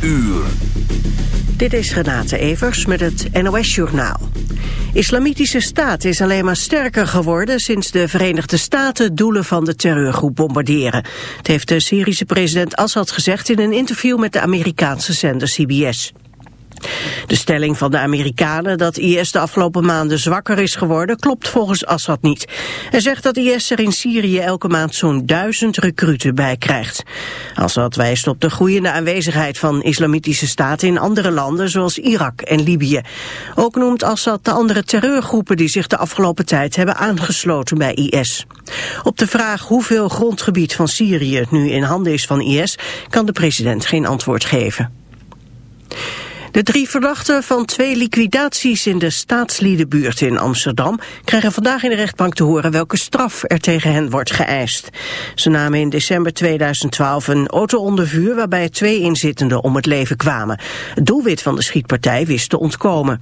uur. Dit is Renate Evers met het NOS Journaal. Islamitische staat is alleen maar sterker geworden sinds de Verenigde Staten doelen van de terreurgroep bombarderen. Het heeft de Syrische president Assad gezegd in een interview met de Amerikaanse zender CBS. De stelling van de Amerikanen dat IS de afgelopen maanden zwakker is geworden klopt volgens Assad niet. Hij zegt dat IS er in Syrië elke maand zo'n duizend recruten bij krijgt. Assad wijst op de groeiende aanwezigheid van islamitische staten in andere landen zoals Irak en Libië. Ook noemt Assad de andere terreurgroepen die zich de afgelopen tijd hebben aangesloten bij IS. Op de vraag hoeveel grondgebied van Syrië nu in handen is van IS kan de president geen antwoord geven. De drie verdachten van twee liquidaties in de staatsliedenbuurt in Amsterdam krijgen vandaag in de rechtbank te horen welke straf er tegen hen wordt geëist. Ze namen in december 2012 een auto onder vuur waarbij twee inzittenden om het leven kwamen. Het doelwit van de schietpartij wist te ontkomen.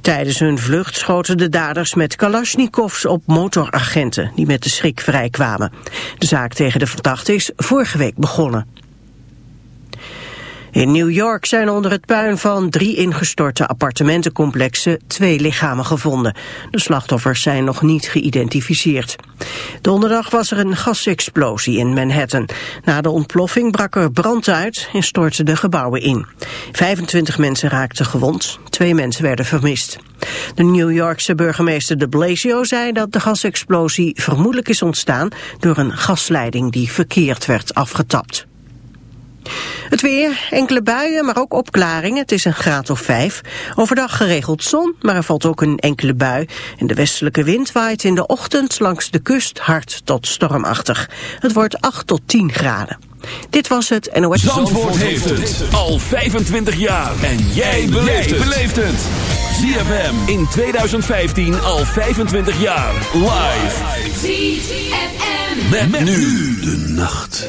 Tijdens hun vlucht schoten de daders met kalasjnikovs op motoragenten die met de schrik vrijkwamen. De zaak tegen de verdachten is vorige week begonnen. In New York zijn onder het puin van drie ingestorte appartementencomplexen twee lichamen gevonden. De slachtoffers zijn nog niet geïdentificeerd. Donderdag was er een gasexplosie in Manhattan. Na de ontploffing brak er brand uit en stortten de gebouwen in. 25 mensen raakten gewond, twee mensen werden vermist. De New Yorkse burgemeester de Blasio zei dat de gasexplosie vermoedelijk is ontstaan door een gasleiding die verkeerd werd afgetapt. Het weer, enkele buien, maar ook opklaringen. Het is een graad of vijf. Overdag geregeld zon, maar er valt ook een enkele bui. En de westelijke wind waait in de ochtend langs de kust hard tot stormachtig. Het wordt 8 tot 10 graden. Dit was het NOS. Zandvoort, Zandvoort heeft het al 25 jaar. En jij beleeft het. ZFM in 2015 al 25 jaar. Live. ZFM. met nu de nacht.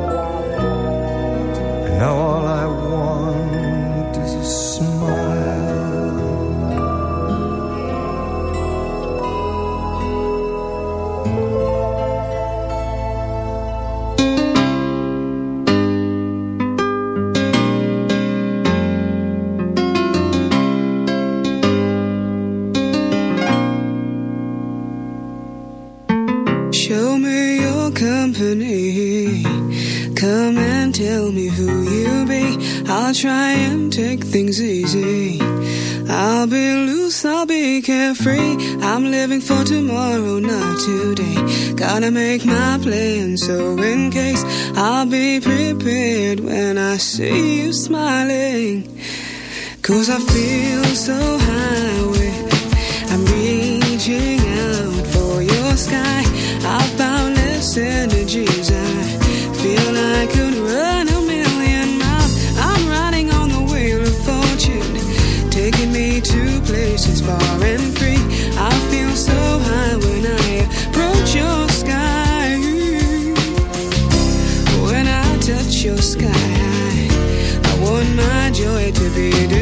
living for tomorrow, not today. Gotta make my plan, so in case I'll be prepared when I see you smiling. Cause I feel so high.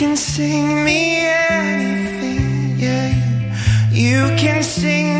can sing me anything, yeah. You, you can sing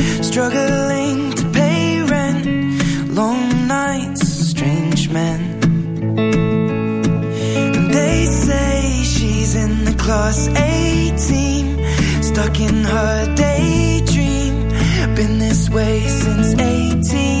struggling to pay rent, long nights, strange men. And they say she's in the class A team, stuck in her daydream. Been this way since 18.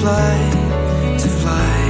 Fly, to fly.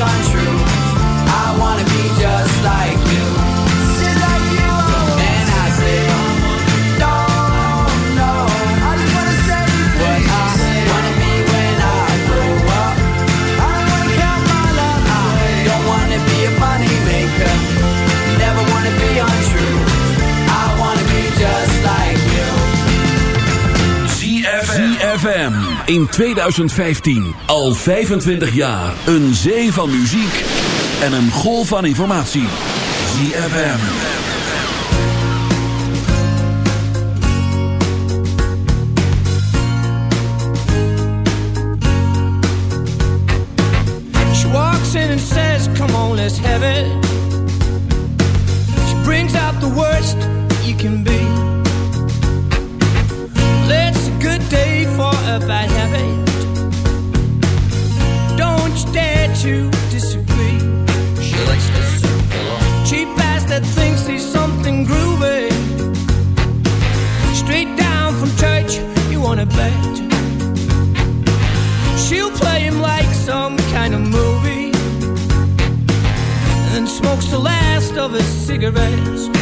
untrue. I wanna be just like you. Just like you. I know I just wanna say what I wanna be when I grow up. I don't wanna count my love. I don't wanna be a money maker. Never wanna be untrue. I wanna be just like in 2015 al 25 jaar een zee van muziek en een golf van informatie. ZFM. She walks in and says, Come on, let's have it. She brings out the worst you can be. It's a good day for a bad habit. Don't you dare to disagree. She likes to Cheap ass that thinks he's something groovy. Straight down from church, you wanna bet. She'll play him like some kind of movie And smokes the last of his cigarettes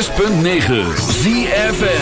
106.9 ZFN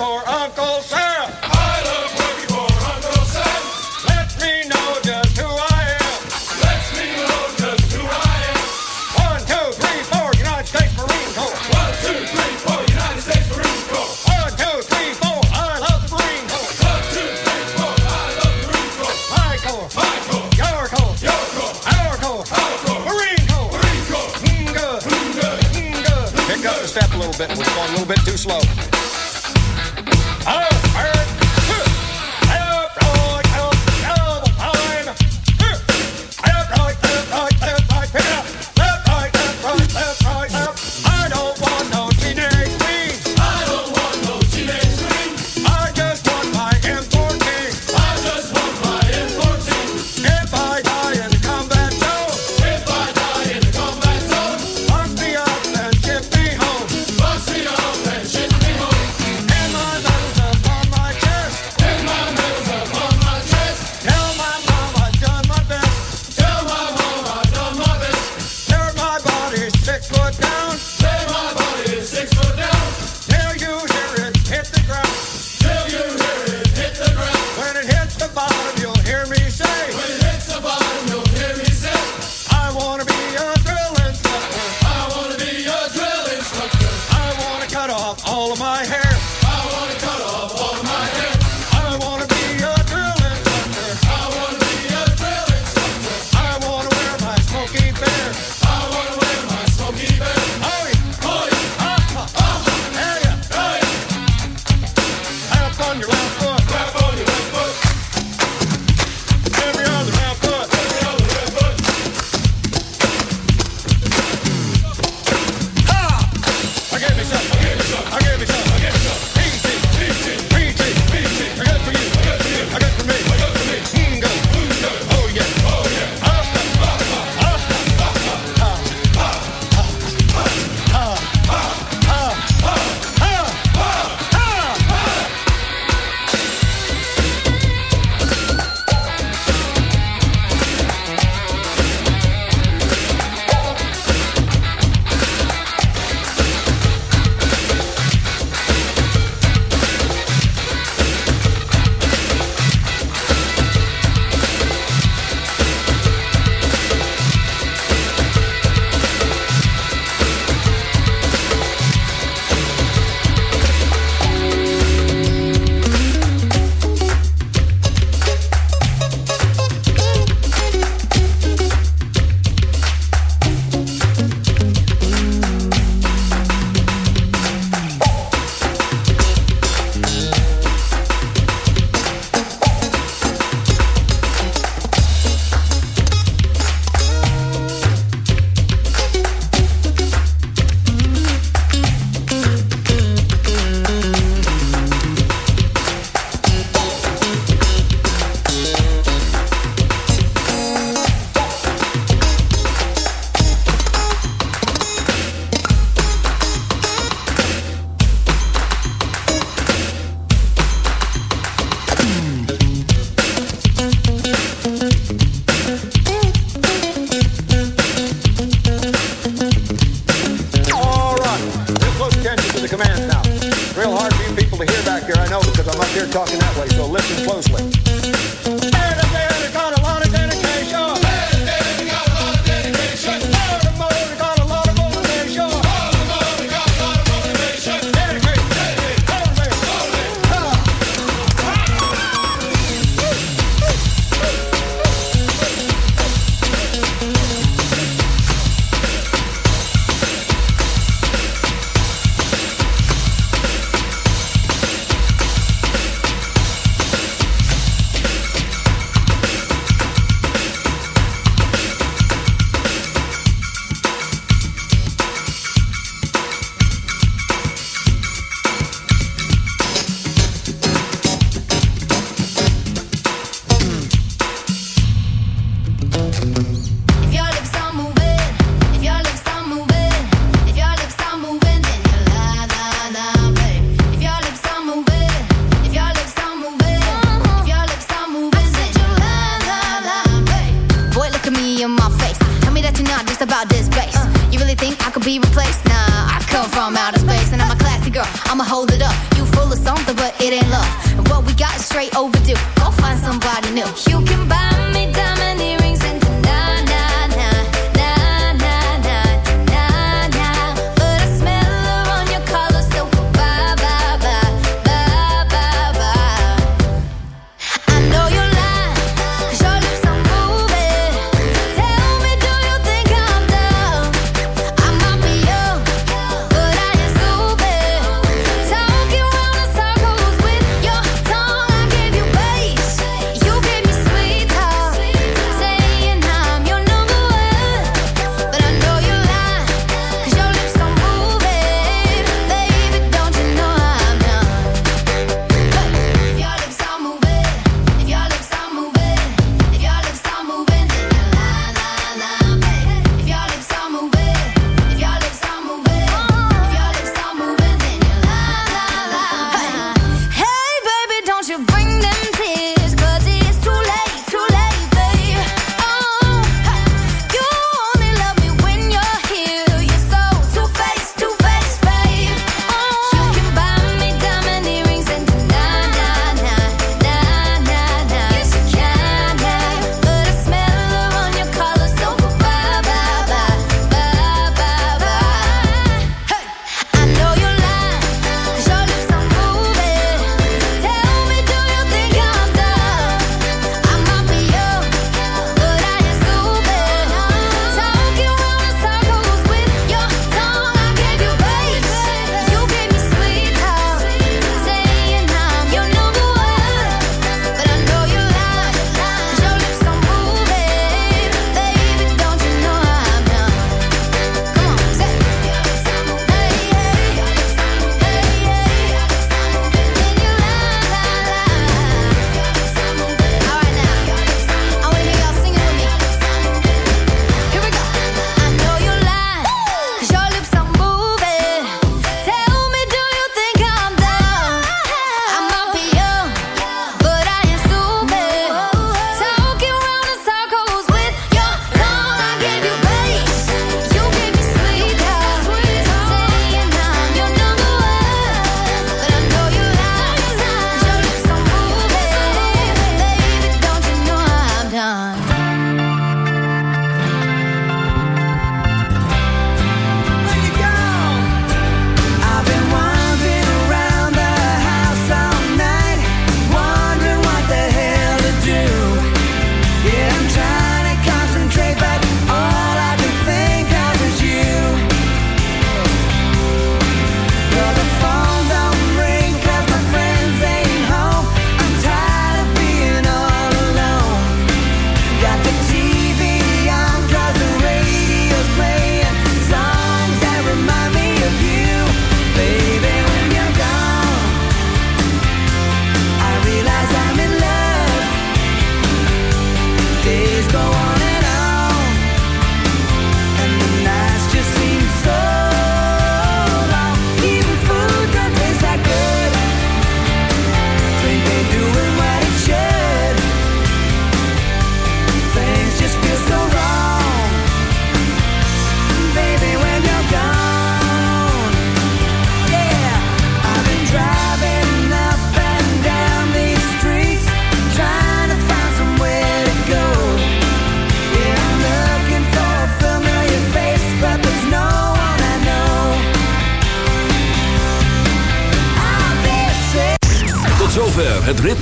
step a your own.